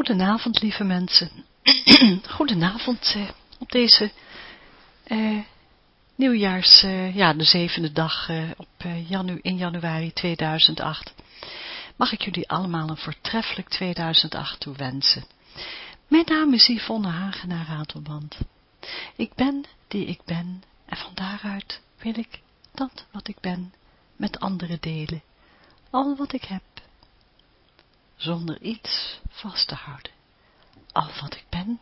Goedenavond, lieve mensen. Goedenavond eh, op deze eh, nieuwjaars, eh, ja, de zevende dag eh, op, eh, janu in januari 2008. Mag ik jullie allemaal een voortreffelijk 2008 toewensen. Mijn naam is Yvonne Hagenaar Ratelband. Ik ben die ik ben en van daaruit wil ik dat wat ik ben met anderen delen. Al wat ik heb zonder iets vast te houden. Al wat ik ben,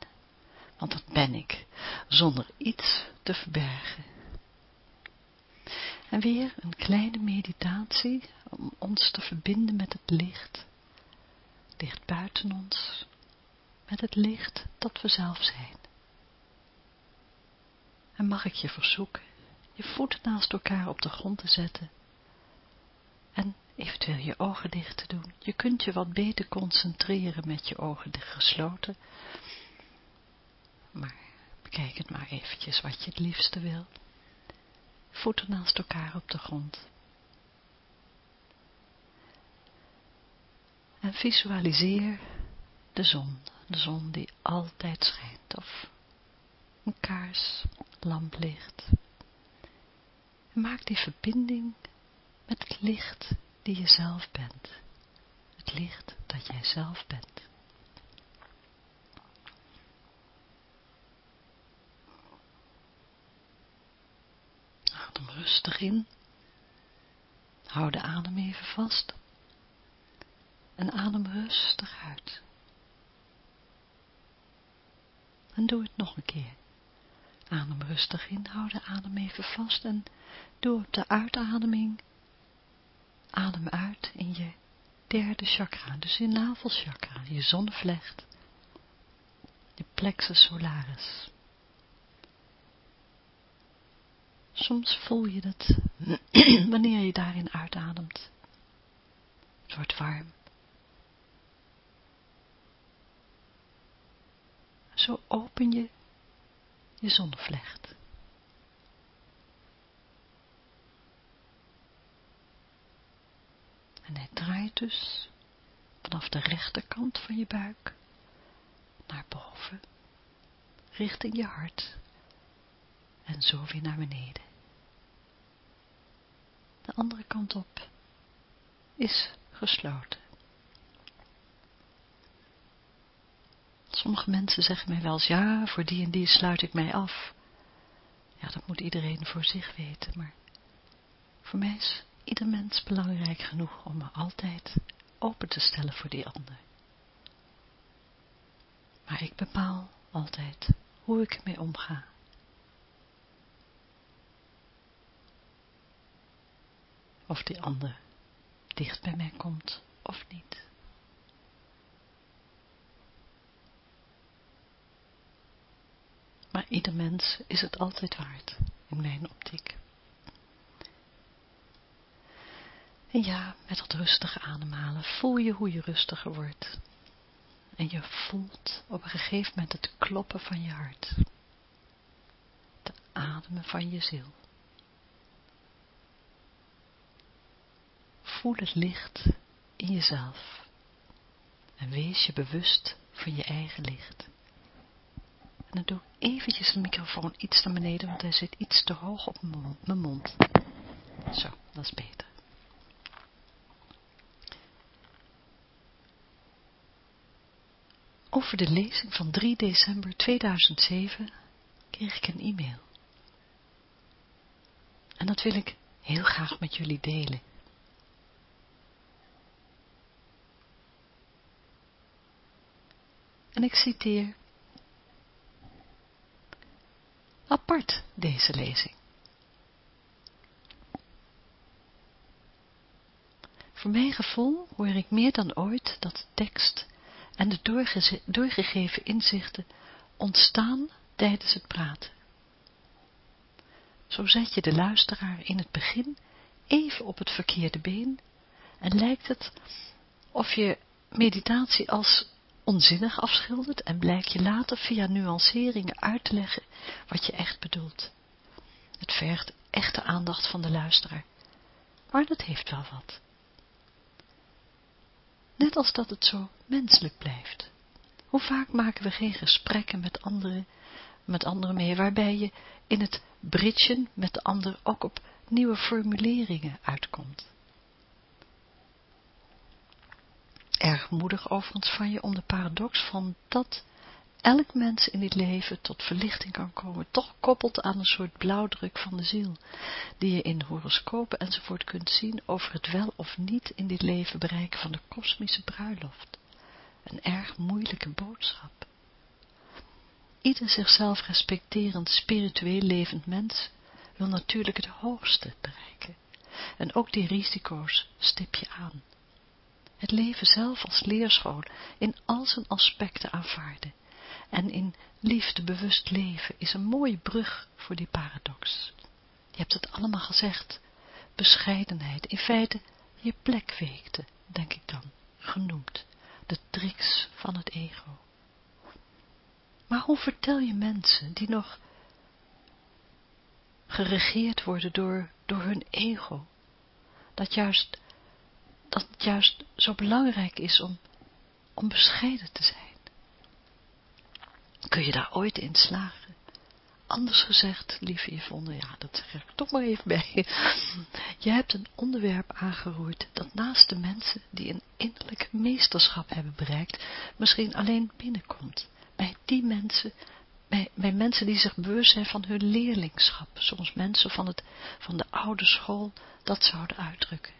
want dat ben ik, zonder iets te verbergen. En weer een kleine meditatie om ons te verbinden met het licht, dicht buiten ons, met het licht dat we zelf zijn. En mag ik je verzoeken je voeten naast elkaar op de grond te zetten en eventueel je ogen dicht te doen. Je kunt je wat beter concentreren met je ogen gesloten. Maar bekijk het maar eventjes wat je het liefste wil. Voeten naast elkaar op de grond. En visualiseer de zon, de zon die altijd schijnt, of een kaars, lamplicht. Maak die verbinding met het licht die je zelf bent. Het licht dat jij zelf bent. Adem rustig in. Hou de adem even vast. En adem rustig uit. En doe het nog een keer. Adem rustig in, hou de adem even vast en doe op de uitademing adem uit in je derde chakra, dus je navelchakra, je zonnevlecht, je plexus solaris. Soms voel je het wanneer je daarin uitademt. Het wordt warm. Zo open je je zonnevlecht. En hij draait dus vanaf de rechterkant van je buik naar boven, richting je hart en zo weer naar beneden. De andere kant op is gesloten. Sommige mensen zeggen mij wel eens, ja, voor die en die sluit ik mij af. Ja, dat moet iedereen voor zich weten, maar voor mij is ieder mens belangrijk genoeg om me altijd open te stellen voor die ander. Maar ik bepaal altijd hoe ik ermee omga. Of die ander dicht bij mij komt of niet. Maar ieder mens is het altijd waard in mijn optiek. En ja, met dat rustige ademhalen voel je hoe je rustiger wordt. En je voelt op een gegeven moment het kloppen van je hart. De ademen van je ziel. Voel het licht in jezelf. En wees je bewust van je eigen licht. En dan doe ik eventjes de microfoon iets naar beneden, want hij zit iets te hoog op mijn mond. Zo, dat is beter. Over de lezing van 3 december 2007 kreeg ik een e-mail. En dat wil ik heel graag met jullie delen. En ik citeer apart deze lezing. Voor mijn gevoel hoor ik meer dan ooit dat tekst en de doorgegeven inzichten ontstaan tijdens het praten. Zo zet je de luisteraar in het begin even op het verkeerde been en lijkt het of je meditatie als onzinnig afschildert en blijkt je later via nuanceringen uit te leggen wat je echt bedoelt. Het vergt echte aandacht van de luisteraar, maar dat heeft wel wat net als dat het zo menselijk blijft. Hoe vaak maken we geen gesprekken met anderen, met anderen mee, waarbij je in het bridgen met de ander ook op nieuwe formuleringen uitkomt. Erg moedig overigens van je om de paradox van dat elk mens in dit leven tot verlichting kan komen, toch koppelt aan een soort blauwdruk van de ziel, die je in horoscopen enzovoort kunt zien over het wel of niet in dit leven bereiken van de kosmische bruiloft. Een erg moeilijke boodschap. Ieder zichzelf respecterend, spiritueel levend mens wil natuurlijk het hoogste bereiken. En ook die risico's stip je aan. Het leven zelf als leerschool in al zijn aspecten aanvaarden en in liefde bewust leven is een mooie brug voor die paradox. Je hebt het allemaal gezegd. Bescheidenheid, in feite je plek weten, denk ik dan, genoemd. De tricks van het ego. Maar hoe vertel je mensen die nog geregeerd worden door, door hun ego, dat juist, dat het juist zo belangrijk is om, om bescheiden te zijn? Kun je daar ooit in slagen? Anders gezegd, lieve Yvonne, ja, dat zeg ik toch maar even bij. Je hebt een onderwerp aangeroerd dat naast de mensen die een innerlijk meesterschap hebben bereikt, misschien alleen binnenkomt. Bij die mensen, bij, bij mensen die zich bewust zijn van hun leerlingschap, soms mensen van, het, van de oude school dat zouden uitdrukken.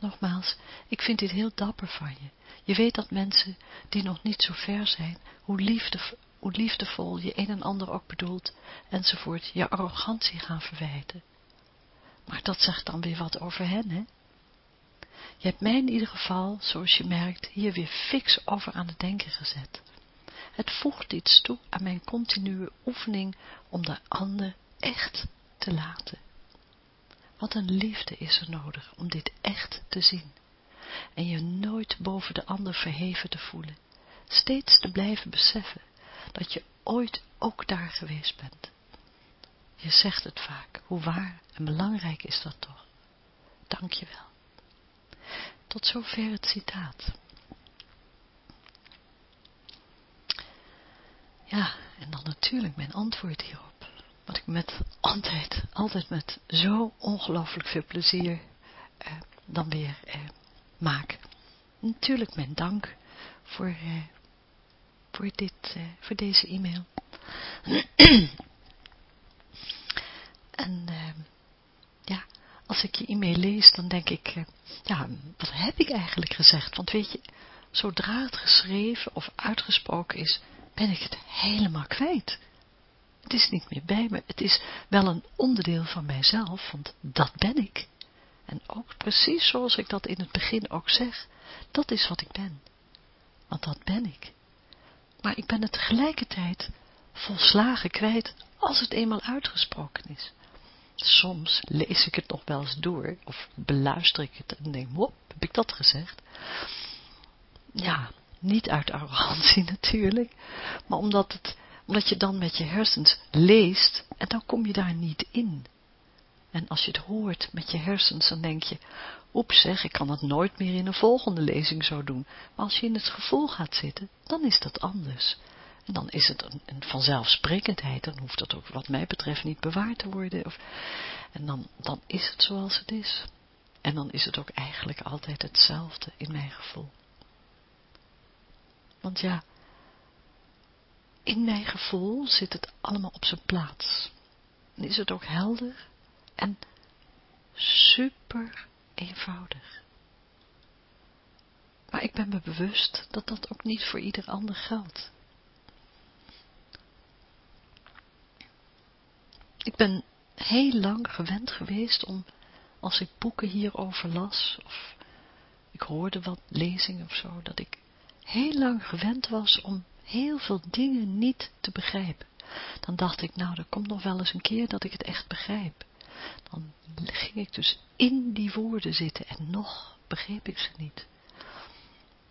Nogmaals, ik vind dit heel dapper van je. Je weet dat mensen die nog niet zo ver zijn, hoe, liefde, hoe liefdevol je een en ander ook bedoelt, enzovoort, je arrogantie gaan verwijten. Maar dat zegt dan weer wat over hen, hè? Je hebt mij in ieder geval, zoals je merkt, hier weer fix over aan het denken gezet. Het voegt iets toe aan mijn continue oefening om de ander echt te laten. Wat een liefde is er nodig om dit echt te zien. En je nooit boven de ander verheven te voelen. Steeds te blijven beseffen dat je ooit ook daar geweest bent. Je zegt het vaak, hoe waar en belangrijk is dat toch. Dank je wel. Tot zover het citaat. Ja, en dan natuurlijk mijn antwoord hierop wat ik met altijd, altijd met zo ongelooflijk veel plezier eh, dan weer eh, maak. Natuurlijk mijn dank voor, eh, voor, dit, eh, voor deze e-mail. en ja, als ik je e-mail lees, dan denk ik, ja, wat heb ik eigenlijk gezegd? Want weet je, zodra het geschreven of uitgesproken is, ben ik het helemaal kwijt. Het is niet meer bij me. Het is wel een onderdeel van mijzelf, want dat ben ik. En ook precies zoals ik dat in het begin ook zeg, dat is wat ik ben. Want dat ben ik. Maar ik ben het tegelijkertijd volslagen kwijt als het eenmaal uitgesproken is. Soms lees ik het nog wel eens door, of beluister ik het en denk, wop, heb ik dat gezegd? Ja, niet uit arrogantie natuurlijk, maar omdat het omdat je dan met je hersens leest en dan kom je daar niet in. En als je het hoort met je hersens, dan denk je, oeps zeg, ik kan het nooit meer in een volgende lezing zo doen. Maar als je in het gevoel gaat zitten, dan is dat anders. En dan is het een, een vanzelfsprekendheid, dan hoeft dat ook wat mij betreft niet bewaard te worden. Of, en dan, dan is het zoals het is. En dan is het ook eigenlijk altijd hetzelfde in mijn gevoel. Want ja, in mijn gevoel zit het allemaal op zijn plaats. En is het ook helder en super eenvoudig. Maar ik ben me bewust dat dat ook niet voor ieder ander geldt. Ik ben heel lang gewend geweest om, als ik boeken hierover las, of ik hoorde wat lezingen of zo, dat ik heel lang gewend was om heel veel dingen niet te begrijpen. Dan dacht ik, nou, er komt nog wel eens een keer dat ik het echt begrijp. Dan ging ik dus in die woorden zitten en nog begreep ik ze niet.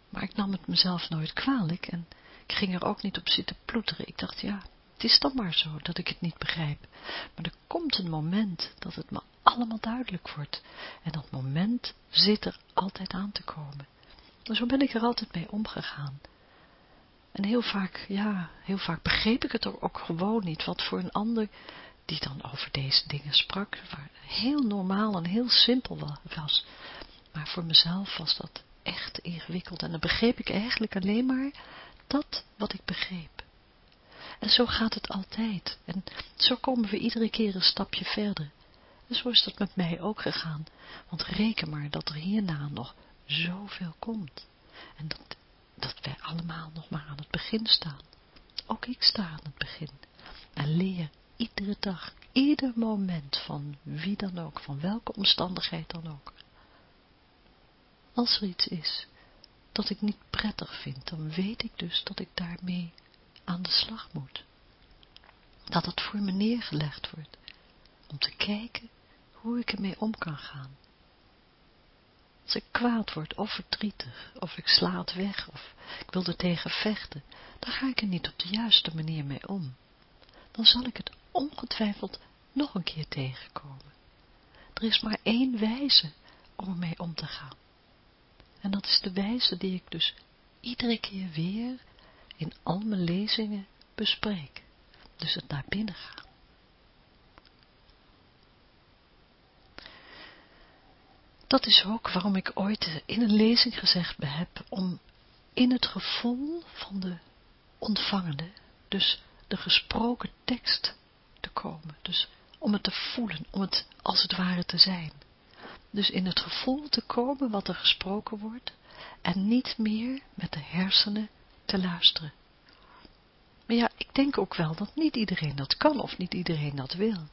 Maar ik nam het mezelf nooit kwalijk en ik ging er ook niet op zitten ploeteren. Ik dacht, ja, het is dan maar zo dat ik het niet begrijp. Maar er komt een moment dat het me allemaal duidelijk wordt. En dat moment zit er altijd aan te komen. En zo ben ik er altijd mee omgegaan. En heel vaak, ja, heel vaak begreep ik het ook gewoon niet, wat voor een ander die dan over deze dingen sprak, heel normaal en heel simpel was. Maar voor mezelf was dat echt ingewikkeld en dan begreep ik eigenlijk alleen maar dat wat ik begreep. En zo gaat het altijd. En zo komen we iedere keer een stapje verder. En zo is dat met mij ook gegaan. Want reken maar dat er hierna nog zoveel komt. En dat, dat wij allemaal nog maar aan het begin staan. Ook ik sta aan het begin. En leer iedere dag, ieder moment van wie dan ook, van welke omstandigheid dan ook. Als er iets is dat ik niet prettig vind, dan weet ik dus dat ik daarmee aan de slag moet. Dat het voor me neergelegd wordt, om te kijken hoe ik ermee om kan gaan. Als ik kwaad word of verdrietig, of ik sla het weg, of ik wil er tegen vechten, dan ga ik er niet op de juiste manier mee om. Dan zal ik het ongetwijfeld nog een keer tegenkomen. Er is maar één wijze om ermee om te gaan. En dat is de wijze die ik dus iedere keer weer in al mijn lezingen bespreek. Dus het naar binnen gaan. Dat is ook waarom ik ooit in een lezing gezegd heb om in het gevoel van de ontvangende, dus de gesproken tekst te komen. Dus om het te voelen, om het als het ware te zijn. Dus in het gevoel te komen wat er gesproken wordt en niet meer met de hersenen te luisteren. Maar ja, ik denk ook wel dat niet iedereen dat kan of niet iedereen dat wil.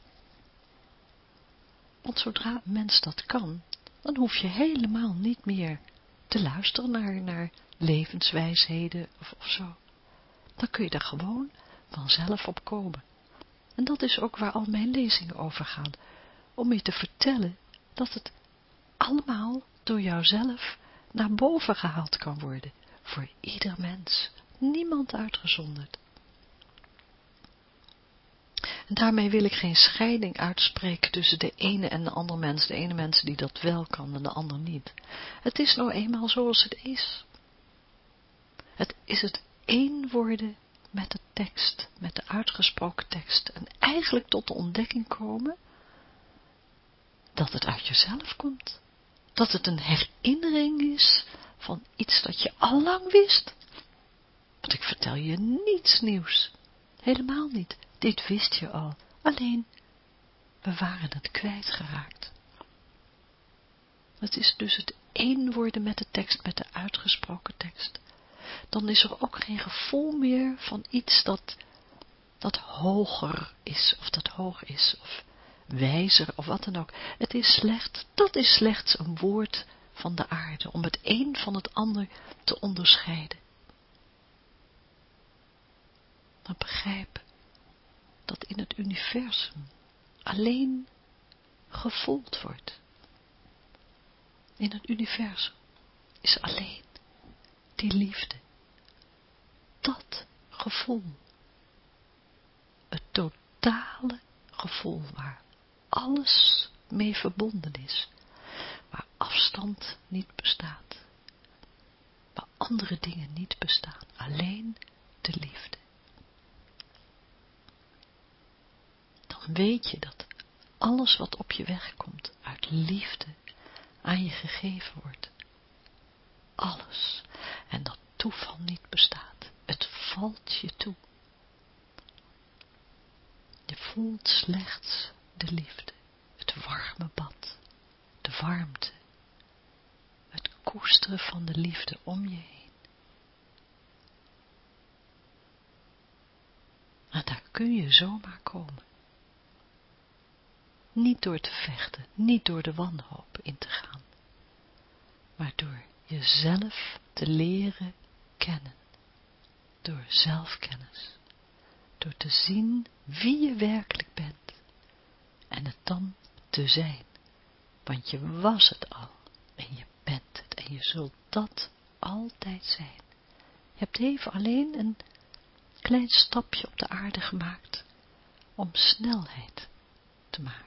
Want zodra een mens dat kan, dan hoef je helemaal niet meer te luisteren naar, naar levenswijsheden of, of zo. Dan kun je er gewoon vanzelf op komen. En dat is ook waar al mijn lezingen over gaan. Om je te vertellen dat het allemaal door jouzelf naar boven gehaald kan worden. Voor ieder mens. Niemand uitgezonderd. Daarmee wil ik geen scheiding uitspreken tussen de ene en de andere mens. De ene mens die dat wel kan en de ander niet. Het is nou eenmaal zoals het is. Het is het één worden met de tekst, met de uitgesproken tekst. En eigenlijk tot de ontdekking komen dat het uit jezelf komt. Dat het een herinnering is van iets dat je al lang wist. Want ik vertel je niets nieuws. Helemaal niet. Dit wist je al. Alleen, we waren het kwijtgeraakt. Het is dus het één worden met de tekst, met de uitgesproken tekst dan is er ook geen gevoel meer van iets dat, dat hoger is, of dat hoog is, of wijzer, of wat dan ook. Het is slecht, dat is slechts een woord van de aarde, om het een van het ander te onderscheiden. Dan begrijp dat in het universum alleen gevoeld wordt. In het universum is alleen die liefde dat gevoel. Het totale gevoel waar alles mee verbonden is. Waar afstand niet bestaat. Waar andere dingen niet bestaan. Alleen de liefde. Dan weet je dat alles wat op je weg komt uit liefde aan je gegeven wordt. Alles. En dat toeval niet bestaat. Het valt je toe. Je voelt slechts de liefde, het warme bad, de warmte, het koesteren van de liefde om je heen. En daar kun je zomaar komen. Niet door te vechten, niet door de wanhoop in te gaan, maar door jezelf te leren kennen door zelfkennis, door te zien wie je werkelijk bent en het dan te zijn, want je was het al en je bent het en je zult dat altijd zijn. Je hebt even alleen een klein stapje op de aarde gemaakt om snelheid te maken.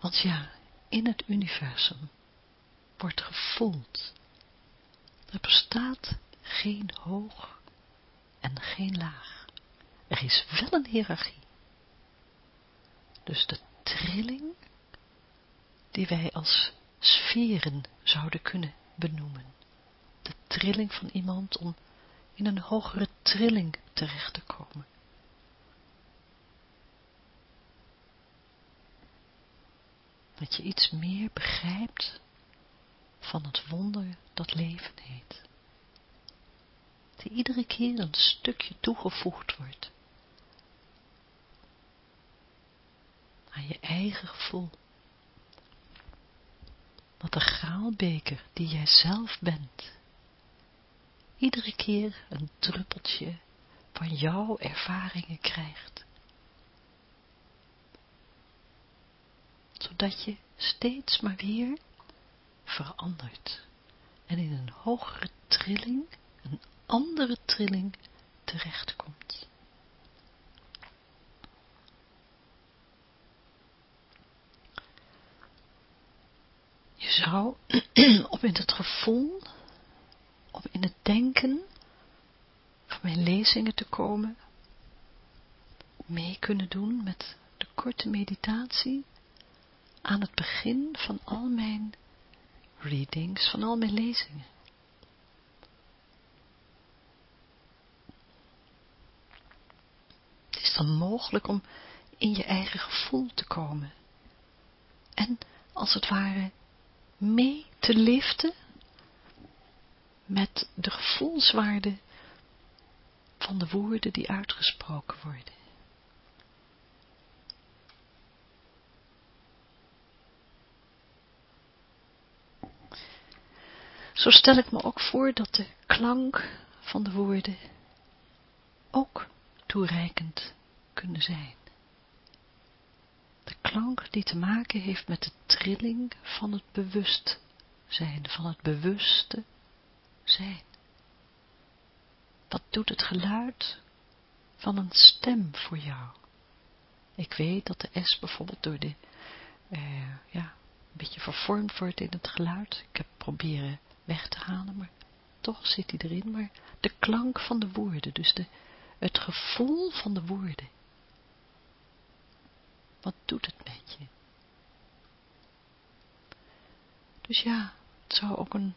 Want ja, in het universum wordt gevoeld. Er bestaat geen hoog en geen laag. Er is wel een hiërarchie. Dus de trilling die wij als sferen zouden kunnen benoemen. De trilling van iemand om in een hogere trilling terecht te komen. Dat je iets meer begrijpt van het wonder dat leven heet. Die iedere keer een stukje toegevoegd wordt. Aan je eigen gevoel. Dat de graalbeker die jij zelf bent, iedere keer een druppeltje van jouw ervaringen krijgt. Zodat je steeds maar weer verandert en in een hogere trilling, een andere trilling terechtkomt. Je zou om in het gevoel, om in het denken van mijn lezingen te komen, mee kunnen doen met de korte meditatie aan het begin van al mijn readings, van al mijn lezingen. Het is dan mogelijk om in je eigen gevoel te komen en als het ware mee te liften met de gevoelswaarde van de woorden die uitgesproken worden. Zo stel ik me ook voor dat de klank van de woorden ook toereikend kunnen zijn. De klank die te maken heeft met de trilling van het bewustzijn, van het bewuste zijn. Wat doet het geluid van een stem voor jou? Ik weet dat de S bijvoorbeeld door de, uh, ja, een beetje vervormd wordt in het geluid. Ik heb proberen weg te halen, maar toch zit hij erin. Maar de klank van de woorden, dus de, het gevoel van de woorden. Wat doet het met je? Dus ja, het zou ook een,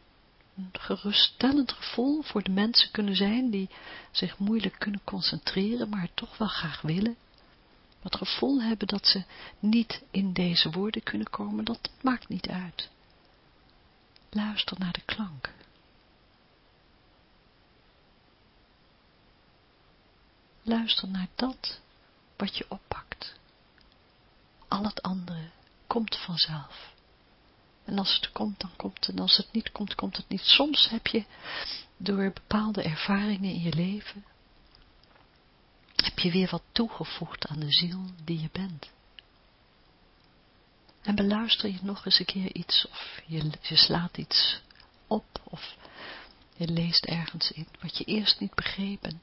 geruststellend gevoel voor de mensen kunnen zijn die zich moeilijk kunnen concentreren, maar toch wel graag willen. Het gevoel hebben dat ze niet in deze woorden kunnen komen, dat maakt niet uit. Luister naar de klank. Luister naar dat wat je oppakt. Al het andere komt vanzelf. En als het komt, dan komt het. En als het niet komt, komt het niet. Soms heb je door bepaalde ervaringen in je leven, heb je weer wat toegevoegd aan de ziel die je bent. En beluister je nog eens een keer iets, of je, je slaat iets op, of je leest ergens in wat je eerst niet begreep. En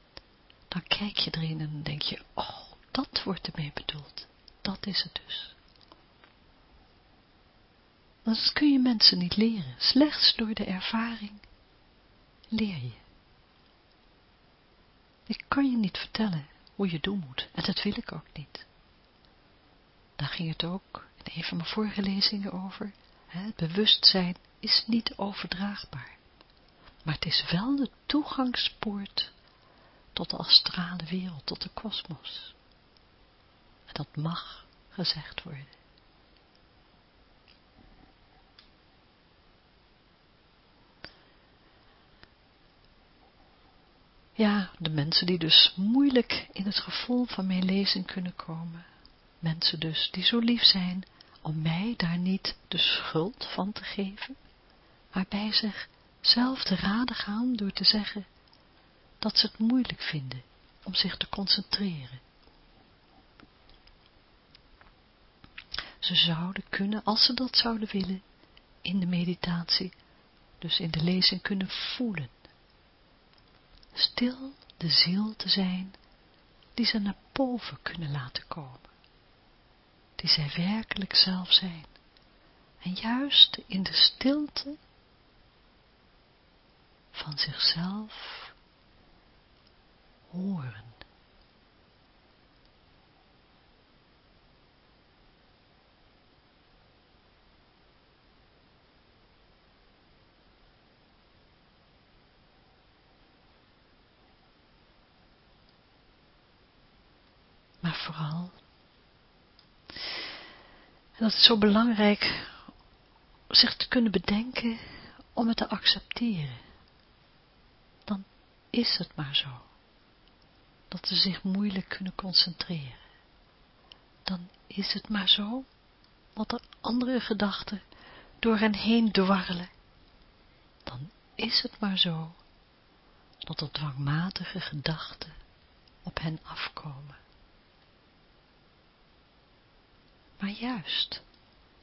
dan kijk je erin en dan denk je, oh, dat wordt ermee bedoeld. Dat is het dus. Dat kun je mensen niet leren. Slechts door de ervaring leer je. Ik kan je niet vertellen hoe je doen moet. En dat wil ik ook niet. Daar ging het ook een van mijn vorige lezingen over. Het bewustzijn is niet overdraagbaar. Maar het is wel de toegangspoort tot de astrale wereld, tot de kosmos. En dat mag gezegd worden. Ja, de mensen die dus moeilijk in het gevoel van mijn lezing kunnen komen. Mensen dus die zo lief zijn om mij daar niet de schuld van te geven, maar bij zichzelf te raden gaan door te zeggen dat ze het moeilijk vinden om zich te concentreren. Ze zouden kunnen, als ze dat zouden willen, in de meditatie, dus in de lezing kunnen voelen. Stil de ziel te zijn, die ze naar boven kunnen laten komen, die zij werkelijk zelf zijn, En juist in de stilte van zichzelf horen. Maar vooral, dat is zo belangrijk, zich te kunnen bedenken om het te accepteren. Dan is het maar zo dat ze zich moeilijk kunnen concentreren. Dan is het maar zo dat er andere gedachten door hen heen dwarrelen. Dan is het maar zo dat er dwangmatige gedachten op hen afkomen. Maar juist,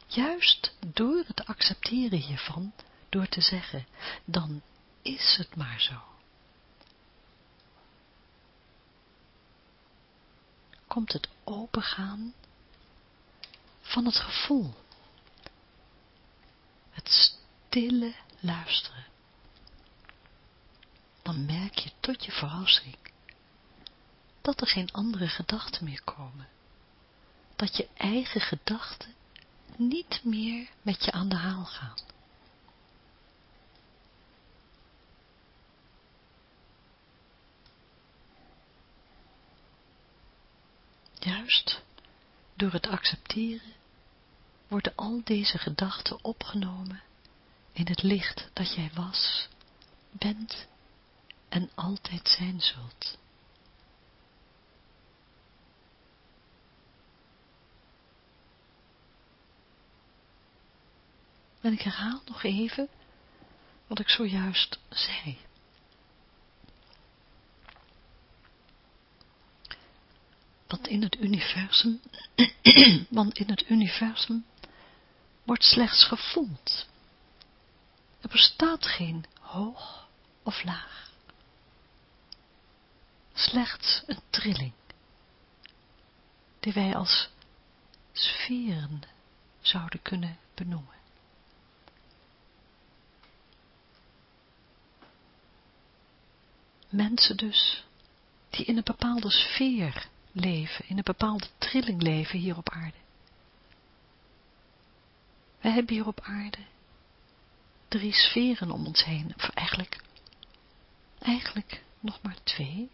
juist door het accepteren hiervan, door te zeggen, dan is het maar zo. komt het opengaan van het gevoel. Het stille luisteren. Dan merk je tot je verrassing dat er geen andere gedachten meer komen. Dat je eigen gedachten niet meer met je aan de haal gaan. Juist door het accepteren worden al deze gedachten opgenomen in het licht dat jij was, bent en altijd zijn zult. En ik herhaal nog even wat ik zojuist zei. Want in het universum, want in het universum wordt slechts gevoeld. Er bestaat geen hoog of laag. Slechts een trilling, die wij als sferen zouden kunnen benoemen. Mensen dus, die in een bepaalde sfeer leven, in een bepaalde trilling leven hier op aarde. Wij hebben hier op aarde drie sferen om ons heen, of eigenlijk, eigenlijk nog maar twee.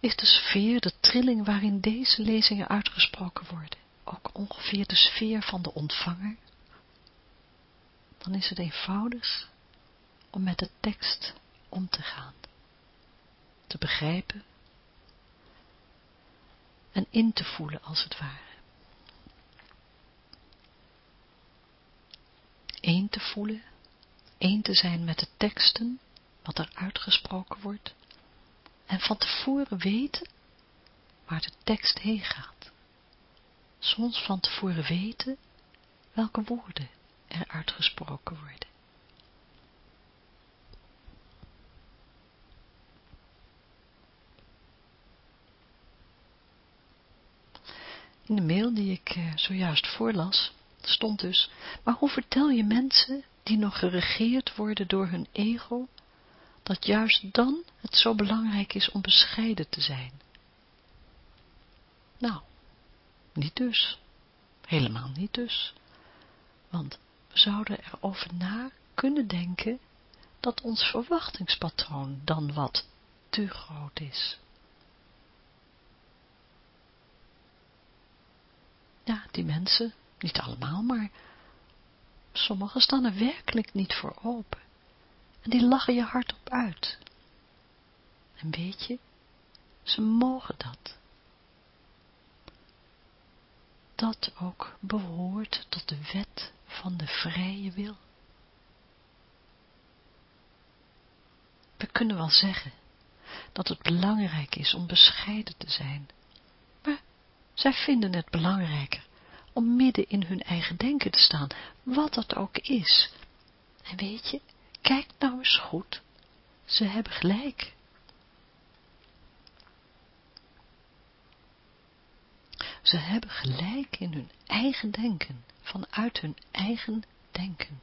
Is de sfeer, de trilling waarin deze lezingen uitgesproken worden, ook ongeveer de sfeer van de ontvanger? Dan is het eenvoudig om met de tekst om te gaan, te begrijpen en in te voelen als het ware. Eén te voelen, één te zijn met de teksten, wat er uitgesproken wordt, en van tevoren weten waar de tekst heen gaat. Soms van tevoren weten welke woorden er uitgesproken worden. In de mail die ik eh, zojuist voorlas, stond dus, maar hoe vertel je mensen die nog geregeerd worden door hun ego, dat juist dan het zo belangrijk is om bescheiden te zijn? Nou, niet dus. Helemaal niet dus. Want we zouden erover na kunnen denken dat ons verwachtingspatroon dan wat te groot is. Ja, die mensen, niet allemaal, maar sommigen staan er werkelijk niet voor open. En die lachen je hardop uit. En weet je, ze mogen dat. Dat ook behoort tot de wet van de vrije wil. We kunnen wel zeggen dat het belangrijk is om bescheiden te zijn, zij vinden het belangrijker om midden in hun eigen denken te staan, wat dat ook is. En weet je, kijk nou eens goed, ze hebben gelijk. Ze hebben gelijk in hun eigen denken, vanuit hun eigen denken.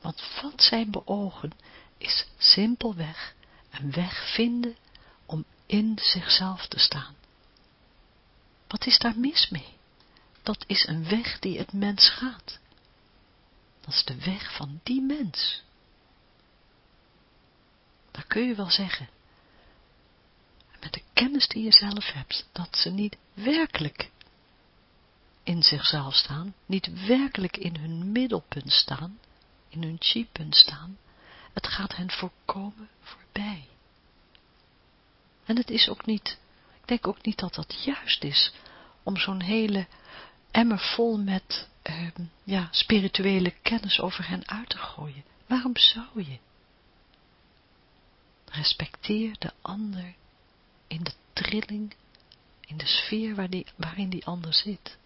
Want wat zij beogen is simpelweg een weg vinden om in zichzelf te staan. Wat is daar mis mee? Dat is een weg die het mens gaat. Dat is de weg van die mens. Dat kun je wel zeggen. Met de kennis die je zelf hebt, dat ze niet werkelijk in zichzelf staan, niet werkelijk in hun middelpunt staan, in hun chi-punt staan, het gaat hen voorkomen voorbij. En het is ook niet, ik denk ook niet dat dat juist is, om zo'n hele emmer vol met uh, ja, spirituele kennis over hen uit te gooien. Waarom zou je? Respecteer de ander in de trilling, in de sfeer die, waarin die ander zit.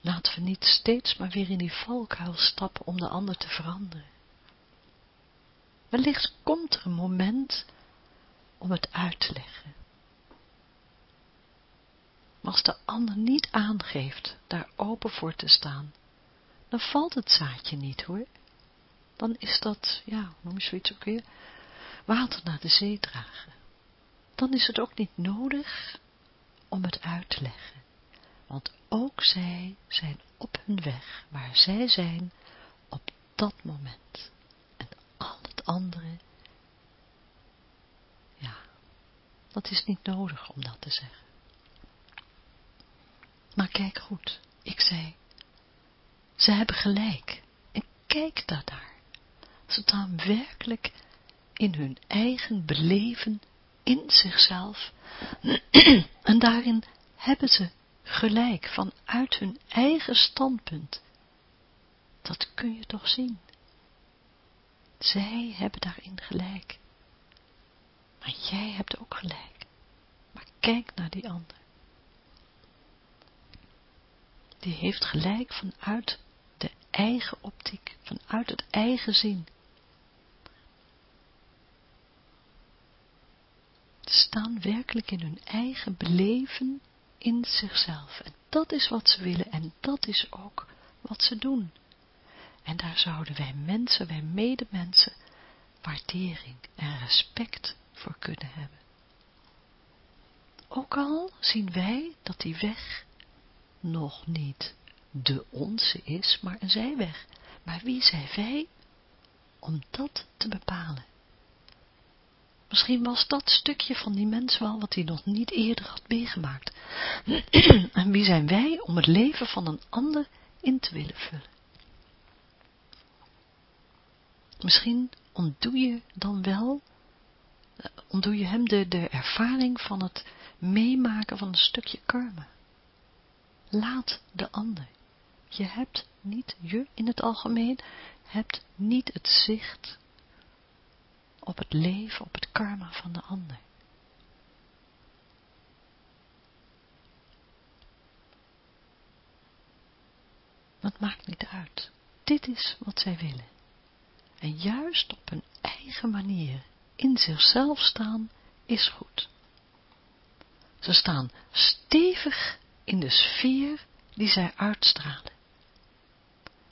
Laten we niet steeds maar weer in die valkuil stappen om de ander te veranderen. Wellicht komt er een moment om het uit te leggen. Maar als de ander niet aangeeft daar open voor te staan, dan valt het zaadje niet hoor. Dan is dat, ja, noem je zoiets ook weer, water naar de zee dragen. Dan is het ook niet nodig om het uit te leggen. Want ook zij zijn op hun weg waar zij zijn op dat moment. En al het andere, ja, dat is niet nodig om dat te zeggen. Maar kijk goed, ik zei, ze hebben gelijk. En kijk daar. Ze staan werkelijk in hun eigen beleven in zichzelf. en daarin hebben ze gelijk vanuit hun eigen standpunt. Dat kun je toch zien. Zij hebben daarin gelijk. Maar jij hebt ook gelijk. Maar kijk naar die ander die heeft gelijk vanuit de eigen optiek, vanuit het eigen zien. Staan werkelijk in hun eigen beleven in zichzelf. En dat is wat ze willen en dat is ook wat ze doen. En daar zouden wij mensen, wij medemensen, waardering en respect voor kunnen hebben. Ook al zien wij dat die weg nog niet de onze is, maar een zijweg. Maar wie zijn wij om dat te bepalen? Misschien was dat stukje van die mens wel wat hij nog niet eerder had meegemaakt. en wie zijn wij om het leven van een ander in te willen vullen? Misschien ontdoe je dan wel, eh, ontdoe je hem de, de ervaring van het meemaken van een stukje karma. Laat de ander. Je hebt niet, je in het algemeen, hebt niet het zicht op het leven, op het karma van de ander. Dat maakt niet uit. Dit is wat zij willen. En juist op hun eigen manier in zichzelf staan is goed. Ze staan stevig in de sfeer die zij uitstralen.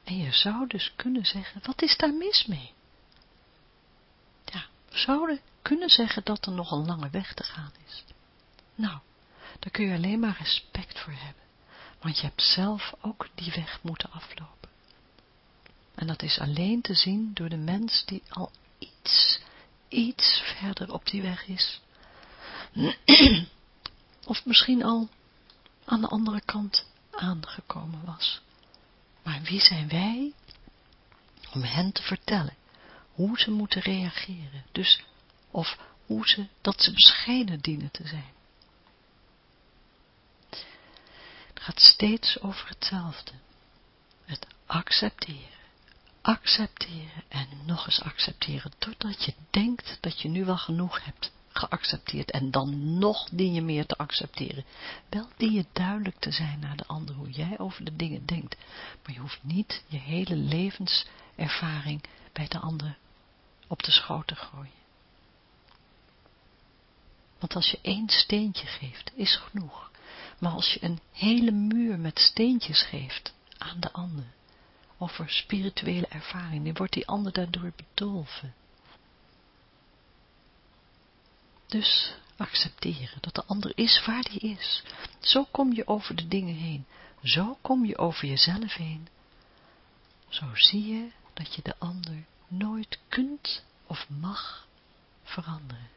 En je zou dus kunnen zeggen, wat is daar mis mee? Zouden kunnen zeggen dat er nog een lange weg te gaan is. Nou, daar kun je alleen maar respect voor hebben, want je hebt zelf ook die weg moeten aflopen. En dat is alleen te zien door de mens die al iets, iets verder op die weg is. of misschien al aan de andere kant aangekomen was. Maar wie zijn wij om hen te vertellen hoe ze moeten reageren, dus of hoe ze, dat ze bescheiden dienen te zijn. Het gaat steeds over hetzelfde. Het accepteren, accepteren en nog eens accepteren, totdat je denkt dat je nu wel genoeg hebt geaccepteerd en dan nog dien je meer te accepteren. Wel dien je duidelijk te zijn naar de ander hoe jij over de dingen denkt, maar je hoeft niet je hele levenservaring bij de ander op de schoot te gooien. Want als je één steentje geeft, is genoeg. Maar als je een hele muur met steentjes geeft aan de ander, over spirituele ervaring, dan wordt die ander daardoor bedolven. Dus accepteren dat de ander is waar die is. Zo kom je over de dingen heen. Zo kom je over jezelf heen. Zo zie je dat je de ander nooit kunt of mag veranderen.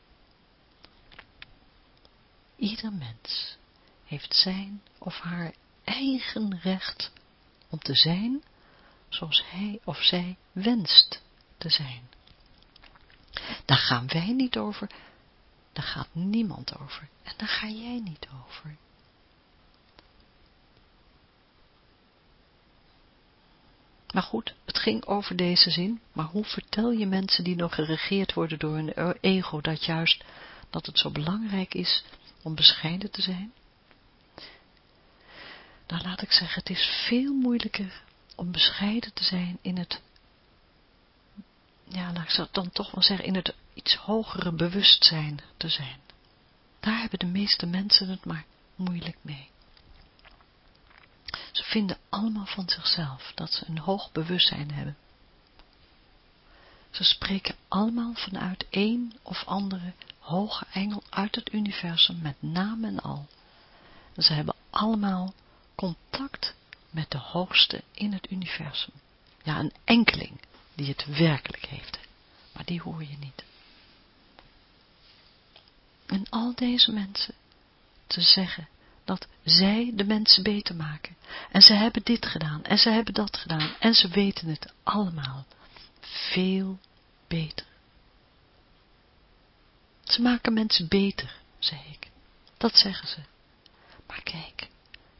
Ieder mens heeft zijn of haar eigen recht om te zijn zoals hij of zij wenst te zijn. Daar gaan wij niet over, daar gaat niemand over en daar ga jij niet over. Maar goed, het ging over deze zin, maar hoe vertel je mensen die nog geregeerd worden door een ego, dat juist, dat het zo belangrijk is om bescheiden te zijn? Nou laat ik zeggen, het is veel moeilijker om bescheiden te zijn in het, ja laat ik dan toch wel zeggen, in het iets hogere bewustzijn te zijn. Daar hebben de meeste mensen het maar moeilijk mee. Ze vinden allemaal van zichzelf dat ze een hoog bewustzijn hebben. Ze spreken allemaal vanuit één of andere hoge engel uit het universum met naam en al. ze hebben allemaal contact met de hoogste in het universum. Ja, een enkeling die het werkelijk heeft, maar die hoor je niet. En al deze mensen te zeggen dat zij de mensen beter maken. En ze hebben dit gedaan en ze hebben dat gedaan en ze weten het allemaal veel beter. Ze maken mensen beter, zei ik. Dat zeggen ze. Maar kijk,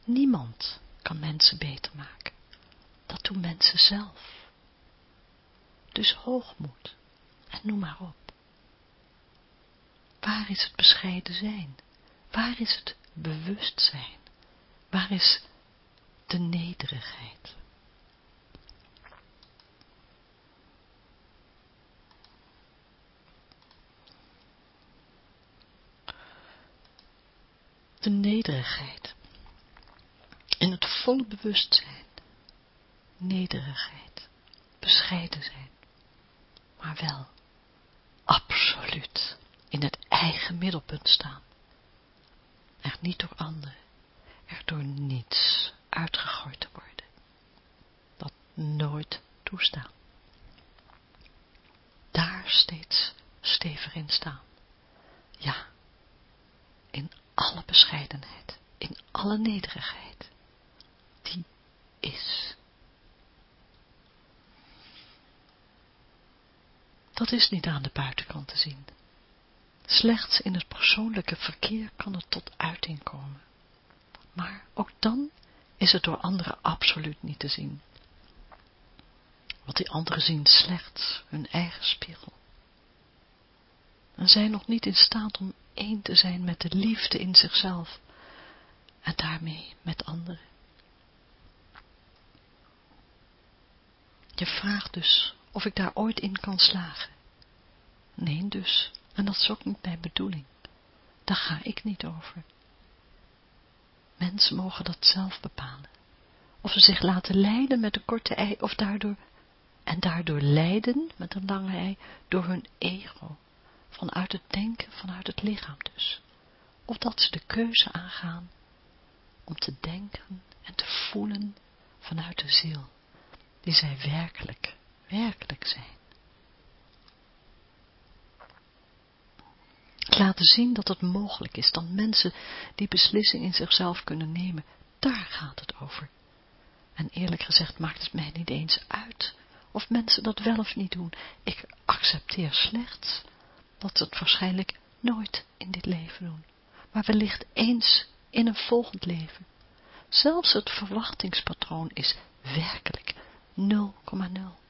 niemand kan mensen beter maken. Dat doen mensen zelf. Dus hoogmoed. En noem maar op. Waar is het bescheiden zijn? Waar is het bewustzijn? Waar is de nederigheid? De nederigheid. In het volle bewustzijn. Nederigheid. Bescheiden zijn. Maar wel absoluut in het eigen middelpunt staan. Er niet door anderen, er door niets uitgegooid te worden. Dat nooit toestaan. Daar steeds stevig in staan. Ja, in alle bescheidenheid, in alle nederigheid. Die is. Dat is niet aan de buitenkant te zien. Slechts in het persoonlijke verkeer kan het tot uiting komen. Maar ook dan is het door anderen absoluut niet te zien. Want die anderen zien slechts hun eigen spiegel. En zijn nog niet in staat om één te zijn met de liefde in zichzelf en daarmee met anderen. Je vraagt dus of ik daar ooit in kan slagen. Nee dus, en dat is ook niet mijn bedoeling. Daar ga ik niet over. Mensen mogen dat zelf bepalen. Of ze zich laten leiden met een korte ei, of daardoor, en daardoor lijden met een lange ei, door hun ego. Vanuit het denken, vanuit het lichaam dus. Of dat ze de keuze aangaan om te denken en te voelen vanuit de ziel, die zij werkelijk, werkelijk zijn. Laten zien dat het mogelijk is, dat mensen die beslissing in zichzelf kunnen nemen, daar gaat het over. En eerlijk gezegd maakt het mij niet eens uit of mensen dat wel of niet doen. Ik accepteer slechts dat ze het waarschijnlijk nooit in dit leven doen, maar wellicht eens in een volgend leven. Zelfs het verwachtingspatroon is werkelijk 0,0.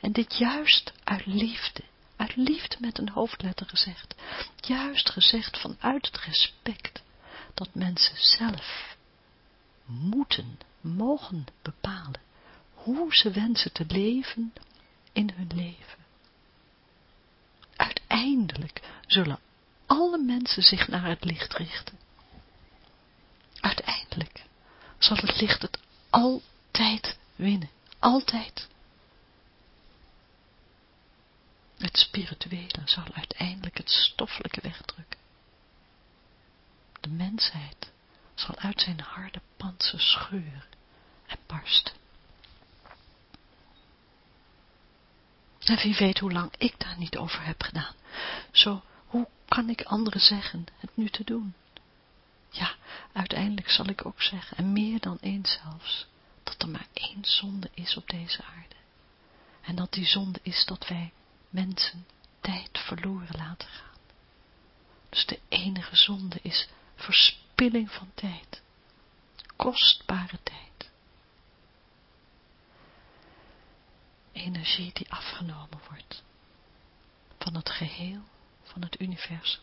En dit juist uit liefde uit liefde met een hoofdletter gezegd, juist gezegd vanuit het respect dat mensen zelf moeten, mogen bepalen hoe ze wensen te leven in hun leven. Uiteindelijk zullen alle mensen zich naar het licht richten. Uiteindelijk zal het licht het altijd winnen. Altijd. Het spirituele zal uiteindelijk het stoffelijke wegdrukken. De mensheid zal uit zijn harde panzer scheuren en barsten. En wie weet hoe lang ik daar niet over heb gedaan. Zo, hoe kan ik anderen zeggen het nu te doen? Ja, uiteindelijk zal ik ook zeggen, en meer dan één zelfs, dat er maar één zonde is op deze aarde. En dat die zonde is dat wij mensen tijd verloren laten gaan. Dus de enige zonde is verspilling van tijd. Kostbare tijd. Energie die afgenomen wordt van het geheel van het universum.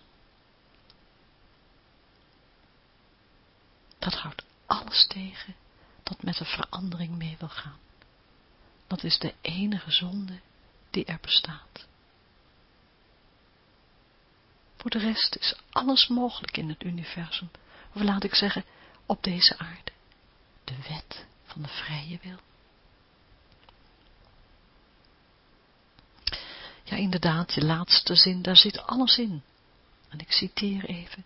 Dat houdt alles tegen dat met de verandering mee wil gaan. Dat is de enige zonde die er bestaat. Voor de rest is alles mogelijk in het universum, of laat ik zeggen, op deze aarde. De wet van de vrije wil. Ja, inderdaad, je laatste zin, daar zit alles in. En ik citeer even.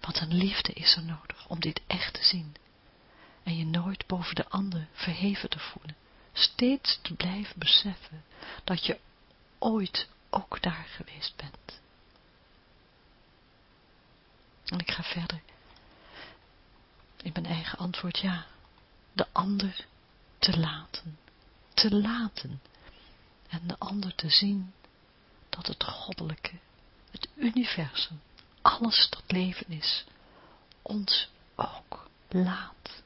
Wat een liefde is er nodig om dit echt te zien. En je nooit boven de ander verheven te voelen. Steeds te blijven beseffen dat je ooit ook daar geweest bent. En ik ga verder. In mijn eigen antwoord ja. De ander te laten. Te laten. En de ander te zien dat het goddelijke, het universum, alles dat leven is, ons ook laat.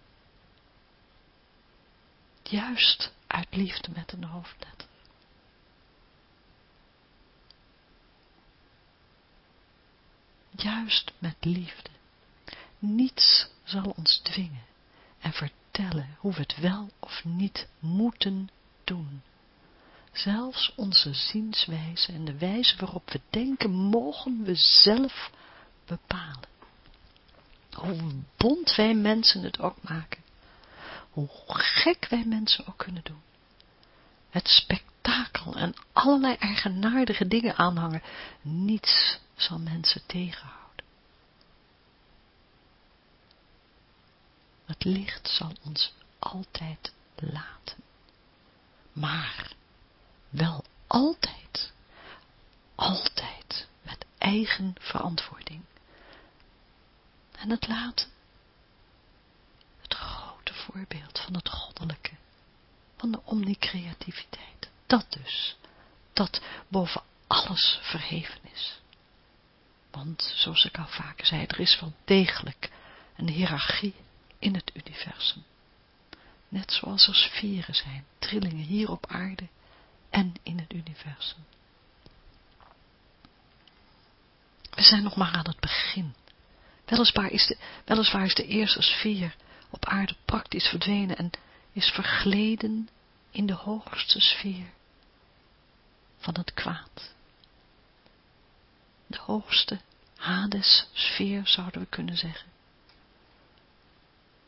Juist uit liefde met een hoofdletter. Juist met liefde. Niets zal ons dwingen en vertellen hoe we het wel of niet moeten doen. Zelfs onze zienswijze en de wijze waarop we denken, mogen we zelf bepalen. Hoe bont wij mensen het ook maken. Hoe gek wij mensen ook kunnen doen. Het spektakel en allerlei eigenaardige dingen aanhangen. Niets zal mensen tegenhouden. Het licht zal ons altijd laten. Maar wel altijd, altijd met eigen verantwoording. En het laten, voorbeeld van het goddelijke, van de omnicreativiteit, dat dus, dat boven alles verheven is. Want, zoals ik al vaker zei, er is wel degelijk een hiërarchie in het universum. Net zoals er sferen zijn, trillingen hier op aarde en in het universum. We zijn nog maar aan het begin. Weliswaar is de, weliswaar is de eerste sfeer op aarde praktisch verdwenen en is vergleden in de hoogste sfeer van het kwaad. De hoogste Hades-sfeer zouden we kunnen zeggen.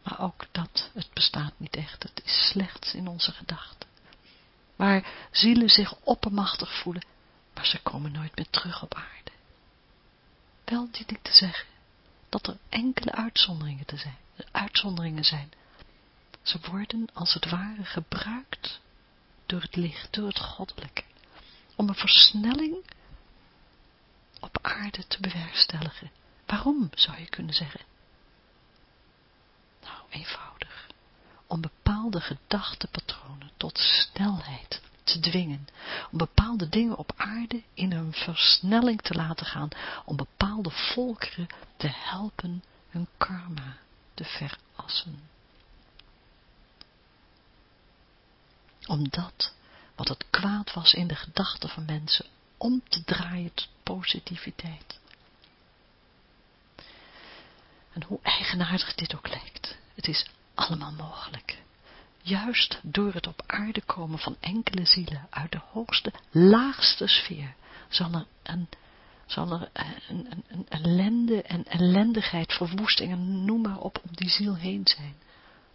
Maar ook dat, het bestaat niet echt, het is slechts in onze gedachten waar zielen zich oppermachtig voelen, maar ze komen nooit meer terug op aarde. Wel dien ik te zeggen dat er enkele uitzonderingen, te zijn, uitzonderingen zijn. Ze worden als het ware gebruikt door het licht, door het goddelijke, om een versnelling op aarde te bewerkstelligen. Waarom, zou je kunnen zeggen? Nou, eenvoudig om bepaalde gedachtepatronen tot snelheid te dwingen, om bepaalde dingen op aarde in een versnelling te laten gaan, om bepaalde volkeren te helpen hun karma te verassen. Omdat wat het kwaad was in de gedachten van mensen om te draaien tot positiviteit. En hoe eigenaardig dit ook lijkt, het is allemaal mogelijk. Juist door het op aarde komen van enkele zielen uit de hoogste, laagste sfeer, zal er een zal er een, een, ellende en ellendigheid, verwoestingen, noem maar op, om die ziel heen zijn.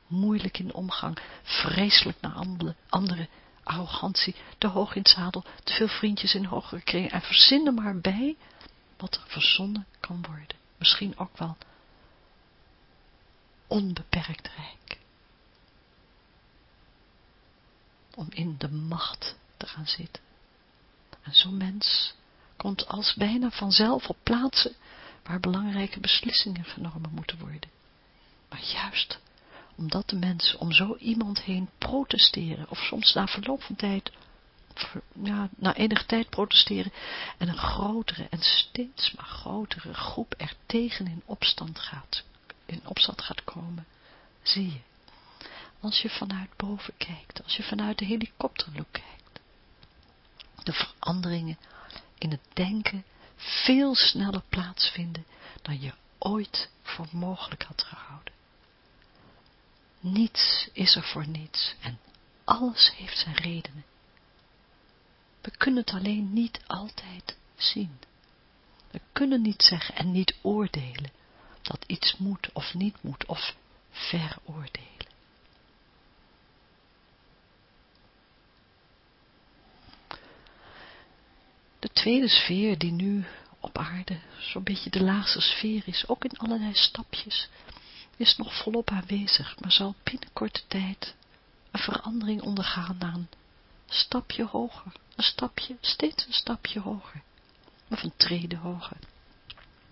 Moeilijk in omgang, vreselijk naar anderen, arrogantie, te hoog in het zadel, te veel vriendjes in hogere kringen en verzin er maar bij wat er verzonnen kan worden. Misschien ook wel onbeperkt rijk. Om in de macht te gaan zitten. En zo'n mens komt als bijna vanzelf op plaatsen waar belangrijke beslissingen genomen moeten worden. Maar juist omdat de mensen om zo iemand heen protesteren, of soms na verloop van tijd, ja, na enige tijd protesteren, en een grotere en steeds maar grotere groep er tegen in opstand gaat, in opstand gaat komen, zie je, als je vanuit boven kijkt, als je vanuit de helikopterlook kijkt, de veranderingen in het denken veel sneller plaatsvinden dan je ooit voor mogelijk had gehouden. Niets is er voor niets en alles heeft zijn redenen. We kunnen het alleen niet altijd zien. We kunnen niet zeggen en niet oordelen dat iets moet of niet moet of veroordelen. De tweede sfeer die nu op aarde zo'n beetje de laagste sfeer is, ook in allerlei stapjes, is nog volop aanwezig, maar zal binnen korte tijd een verandering ondergaan naar een stapje hoger, een stapje, steeds een stapje hoger, of een trede hoger.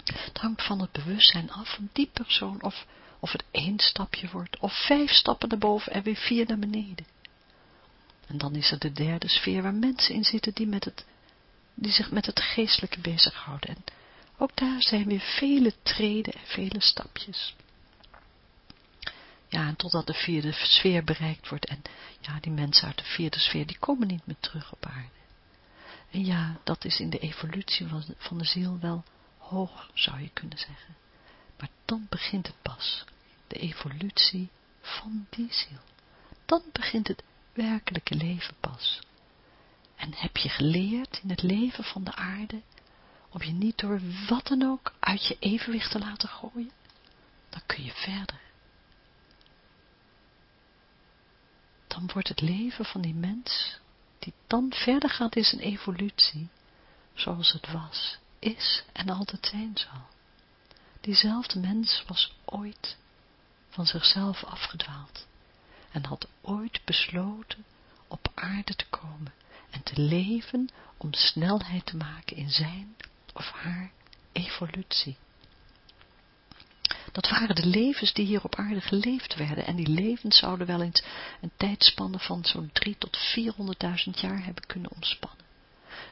Het hangt van het bewustzijn af van die persoon, of, of het één stapje wordt, of vijf stappen naar boven en weer vier naar beneden. En dan is er de derde sfeer waar mensen in zitten die, met het, die zich met het geestelijke bezighouden. En ook daar zijn weer vele treden en vele stapjes. Ja, en totdat de vierde sfeer bereikt wordt. En ja, die mensen uit de vierde sfeer, die komen niet meer terug op aarde. En ja, dat is in de evolutie van de, van de ziel wel hoog, zou je kunnen zeggen. Maar dan begint het pas. De evolutie van die ziel. Dan begint het werkelijke leven pas. En heb je geleerd in het leven van de aarde, om je niet door wat dan ook uit je evenwicht te laten gooien, dan kun je verder. dan wordt het leven van die mens, die dan verder gaat in zijn evolutie, zoals het was, is en altijd zijn zal. Diezelfde mens was ooit van zichzelf afgedwaald en had ooit besloten op aarde te komen en te leven om snelheid te maken in zijn of haar evolutie. Dat waren de levens die hier op aarde geleefd werden. En die levens zouden wel eens een tijdspanne van zo'n drie tot 400.000 jaar hebben kunnen omspannen.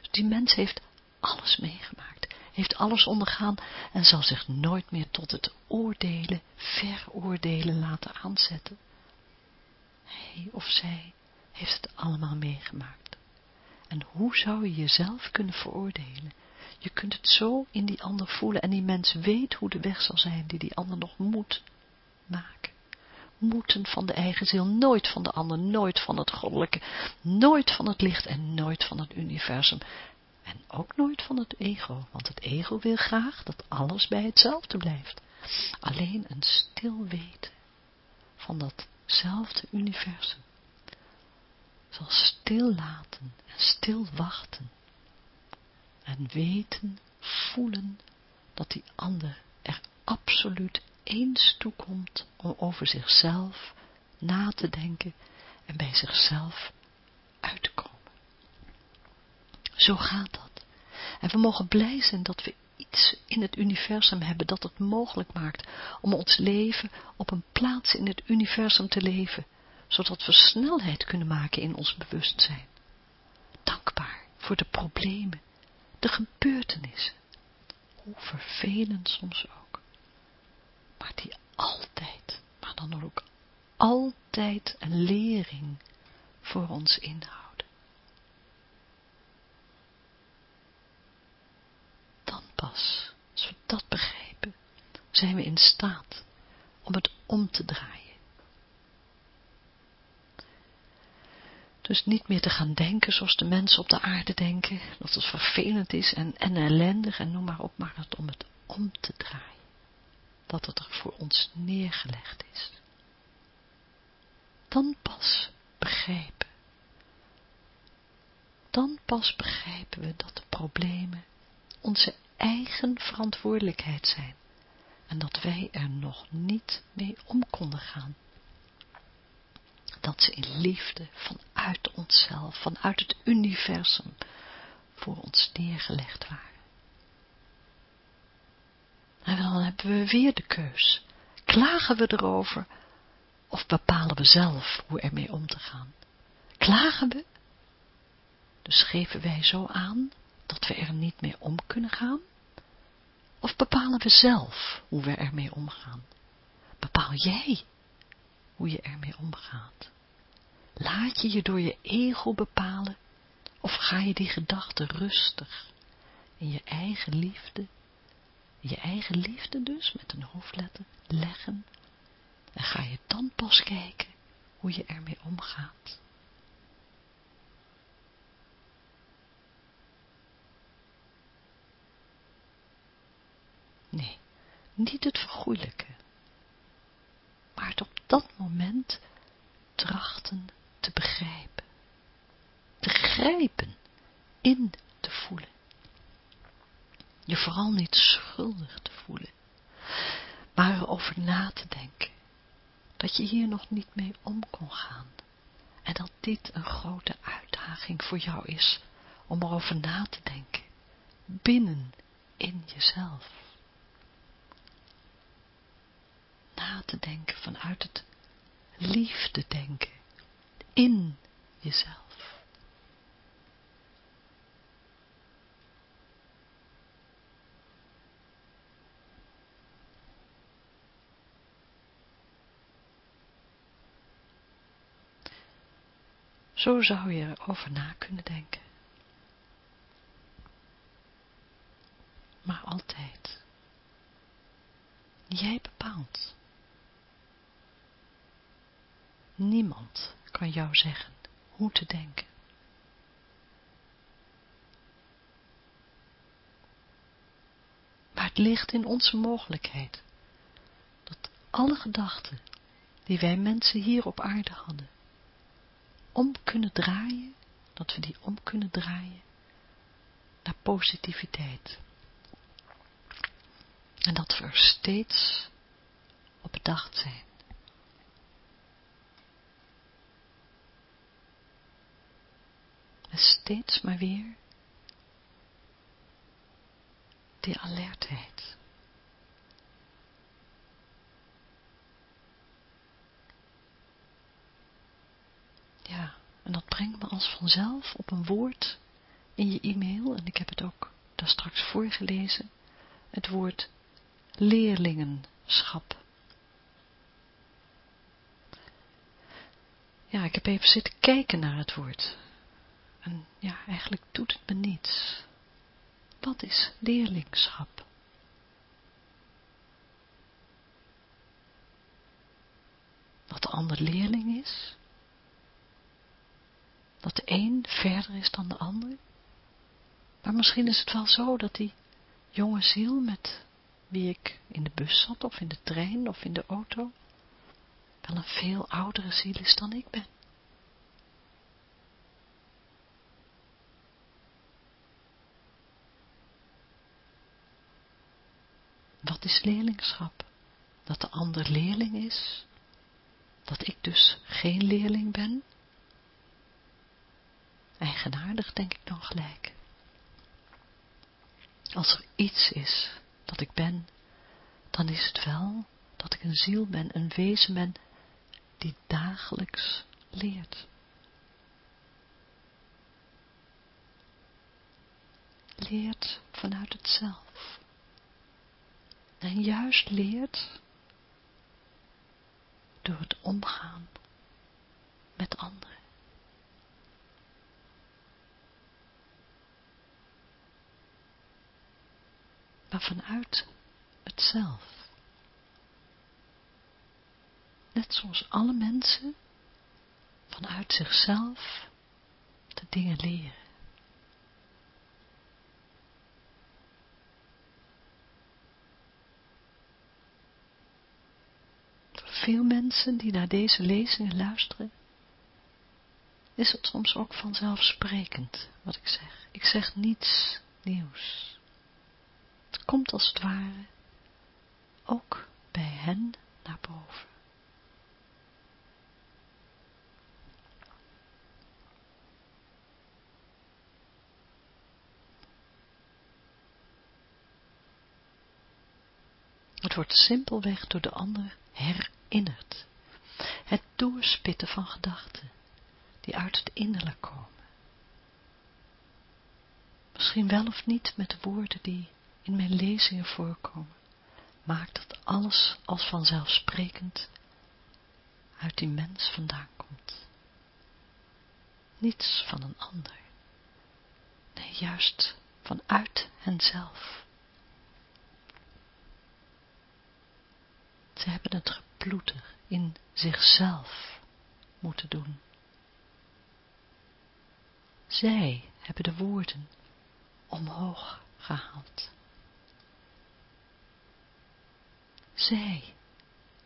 Dus die mens heeft alles meegemaakt, heeft alles ondergaan en zal zich nooit meer tot het oordelen, veroordelen laten aanzetten. Hij of zij heeft het allemaal meegemaakt. En hoe zou je jezelf kunnen veroordelen? Je kunt het zo in die ander voelen en die mens weet hoe de weg zal zijn die die ander nog moet maken. Moeten van de eigen ziel, nooit van de ander, nooit van het goddelijke, nooit van het licht en nooit van het universum. En ook nooit van het ego, want het ego wil graag dat alles bij hetzelfde blijft. Alleen een stil weten van datzelfde universum zal stil laten en stil wachten en weten, voelen dat die ander er absoluut eens toekomt om over zichzelf na te denken en bij zichzelf uit te komen. Zo gaat dat. En we mogen blij zijn dat we iets in het universum hebben dat het mogelijk maakt om ons leven op een plaats in het universum te leven, zodat we snelheid kunnen maken in ons bewustzijn. Dankbaar voor de problemen de gebeurtenissen, hoe vervelend soms ook, maar die altijd, maar dan ook altijd een lering voor ons inhouden. Dan pas, als we dat begrijpen, zijn we in staat om het om te draaien. Dus niet meer te gaan denken zoals de mensen op de aarde denken, dat het vervelend is en, en ellendig en noem maar op, maar het om het om te draaien. Dat het er voor ons neergelegd is. Dan pas begrijpen. Dan pas begrijpen we dat de problemen onze eigen verantwoordelijkheid zijn en dat wij er nog niet mee om konden gaan. Dat ze in liefde vanuit onszelf, vanuit het universum, voor ons neergelegd waren. En dan hebben we weer de keus. Klagen we erover of bepalen we zelf hoe ermee om te gaan? Klagen we? Dus geven wij zo aan dat we er niet mee om kunnen gaan? Of bepalen we zelf hoe we ermee omgaan? Bepaal jij hoe je ermee omgaat? Laat je je door je ego bepalen of ga je die gedachten rustig in je eigen liefde, je eigen liefde dus met een hoofdletter leggen en ga je dan pas kijken hoe je ermee omgaat? Nee, niet het vergoeilijken, maar het op dat moment trachten te begrijpen. Te grijpen, in te voelen. Je vooral niet schuldig te voelen, maar erover na te denken, dat je hier nog niet mee om kon gaan en dat dit een grote uitdaging voor jou is om erover na te denken, binnen in jezelf. Na te denken vanuit het liefde denken in jezelf. Zo zou je erover na kunnen denken. Maar altijd. Jij bepaalt. Niemand kan jou zeggen hoe te denken. Maar het ligt in onze mogelijkheid dat alle gedachten die wij mensen hier op aarde hadden, om kunnen draaien, dat we die om kunnen draaien naar positiviteit. En dat we er steeds op bedacht zijn. En steeds maar weer die alertheid. Ja, en dat brengt me als vanzelf op een woord in je e-mail, en ik heb het ook daar straks voorgelezen, het woord leerlingenschap. Ja, ik heb even zitten kijken naar het woord. En ja, eigenlijk doet het me niets. Wat is leerlingschap? Dat de ander leerling is? Dat de een verder is dan de ander? Maar misschien is het wel zo dat die jonge ziel met wie ik in de bus zat of in de trein of in de auto, wel een veel oudere ziel is dan ik ben. Wat leerlingschap? Dat de ander leerling is? Dat ik dus geen leerling ben? Eigenaardig denk ik dan gelijk. Als er iets is dat ik ben, dan is het wel dat ik een ziel ben, een wezen ben, die dagelijks leert. Leert vanuit het zelf. En juist leert door het omgaan met anderen. Maar vanuit het zelf. Net zoals alle mensen vanuit zichzelf dezelfde dingen leren. Voor veel mensen die naar deze lezingen luisteren, is het soms ook vanzelfsprekend wat ik zeg. Ik zeg niets nieuws. Het komt als het ware ook bij hen naar boven. Het wordt simpelweg door de ander Het doorspitten van gedachten die uit het innerlijk komen. Misschien wel of niet met de woorden die in mijn lezingen voorkomen, maakt dat alles als vanzelfsprekend uit die mens vandaan komt. Niets van een ander. Nee, juist vanuit henzelf. Ze hebben het in zichzelf moeten doen. Zij hebben de woorden omhoog gehaald. Zij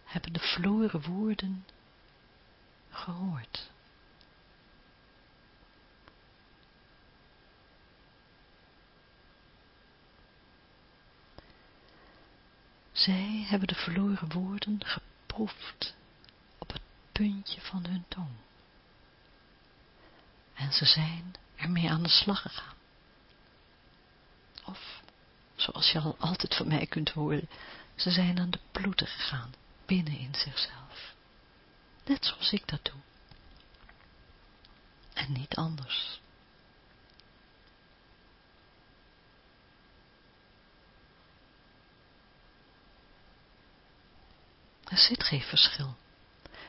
hebben de verloren woorden gehoord. Zij hebben de verloren woorden geproefd op het puntje van hun tong. En ze zijn ermee aan de slag gegaan. Of, zoals je al altijd van mij kunt horen, ze zijn aan de ploeten gegaan, binnen in zichzelf. Net zoals ik dat doe. En niet anders. Er zit geen verschil.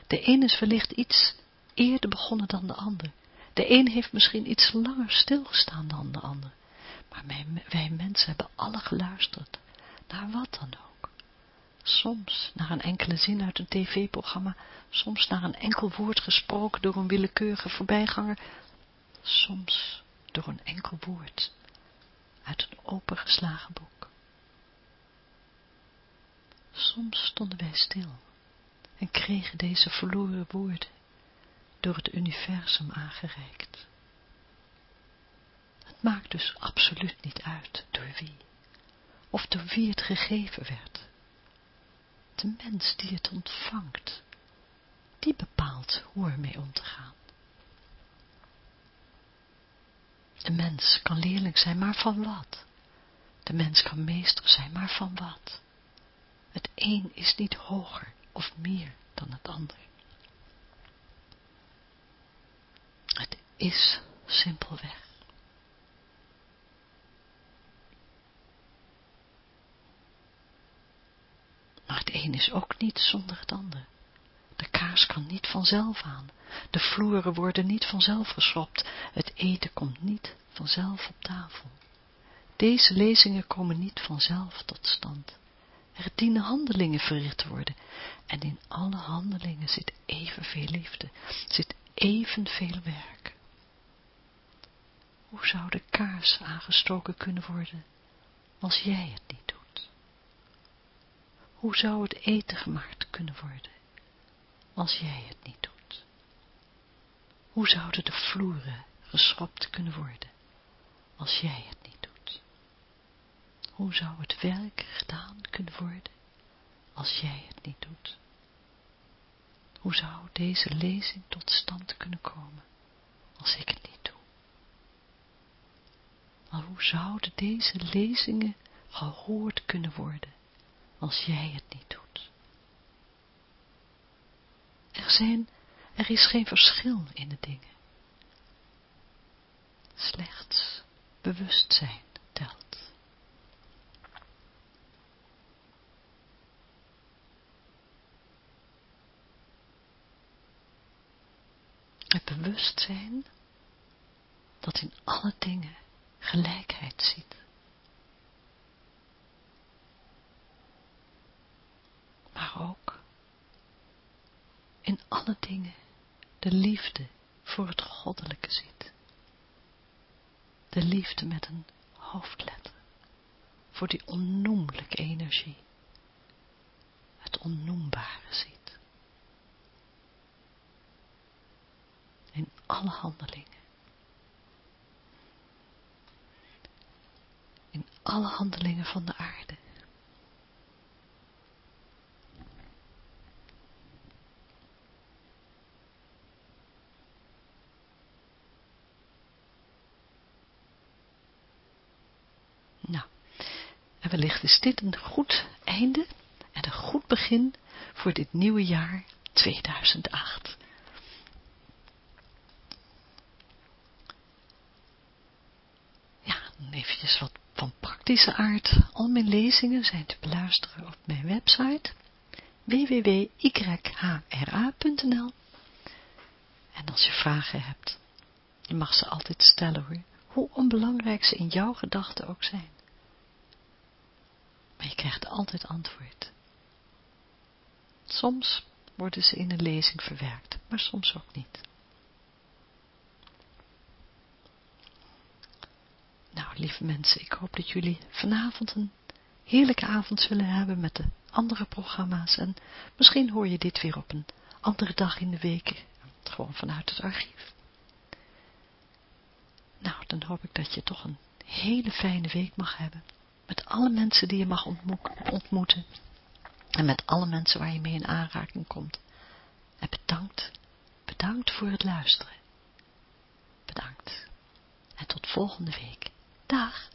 De een is wellicht iets eerder begonnen dan de ander. De een heeft misschien iets langer stilgestaan dan de ander. Maar wij, mensen hebben alle geluisterd. Naar wat dan ook. Soms naar een enkele zin uit een tv-programma, soms naar een enkel woord gesproken door een willekeurige voorbijganger, soms door een enkel woord uit een opengeslagen boek. Soms stonden wij stil en kregen deze verloren woorden door het universum aangereikt. Het maakt dus absoluut niet uit door wie, of door wie het gegeven werd. De mens die het ontvangt, die bepaalt hoe ermee om te gaan. De mens kan leerling zijn, maar van wat? De mens kan meester zijn, maar van wat? Het een is niet hoger of meer dan het ander. Het is simpelweg. Maar het een is ook niet zonder het ander. De kaars kan niet vanzelf aan. De vloeren worden niet vanzelf geschropt. Het eten komt niet vanzelf op tafel. Deze lezingen komen niet vanzelf tot stand. Er dienen handelingen verricht te worden. En in alle handelingen zit evenveel liefde, zit evenveel werk. Hoe zou de kaars aangestoken kunnen worden als jij het niet doet? Hoe zou het eten gemaakt kunnen worden als jij het niet doet? Hoe zouden de vloeren geschropt kunnen worden als jij het? Hoe zou het werk gedaan kunnen worden als jij het niet doet? Hoe zou deze lezing tot stand kunnen komen als ik het niet doe? Maar hoe zouden deze lezingen gehoord kunnen worden als jij het niet doet? Er, zijn, er is geen verschil in de dingen. Slechts bewustzijn Het bewustzijn dat in alle dingen gelijkheid ziet. Maar ook in alle dingen de liefde voor het goddelijke ziet. de liefde met een hoofdletter, voor die onnoemelijke energie, het onnoembare ziet. In alle handelingen. In alle handelingen van de aarde. Nou, en wellicht is dit een goed einde en een goed begin voor dit nieuwe jaar 2008. Ja, dan eventjes wat van praktische aard. Al mijn lezingen zijn te beluisteren op mijn website www.yhra.nl En als je vragen hebt, je mag ze altijd stellen hoor, hoe onbelangrijk ze in jouw gedachten ook zijn. Maar je krijgt altijd antwoord. Soms worden ze in een lezing verwerkt, maar soms ook niet. Nou, lieve mensen, ik hoop dat jullie vanavond een heerlijke avond zullen hebben met de andere programma's. En misschien hoor je dit weer op een andere dag in de week, gewoon vanuit het archief. Nou, dan hoop ik dat je toch een hele fijne week mag hebben. Met alle mensen die je mag ontmoeten. En met alle mensen waar je mee in aanraking komt. En bedankt, bedankt voor het luisteren. Bedankt. En tot volgende week. Dag.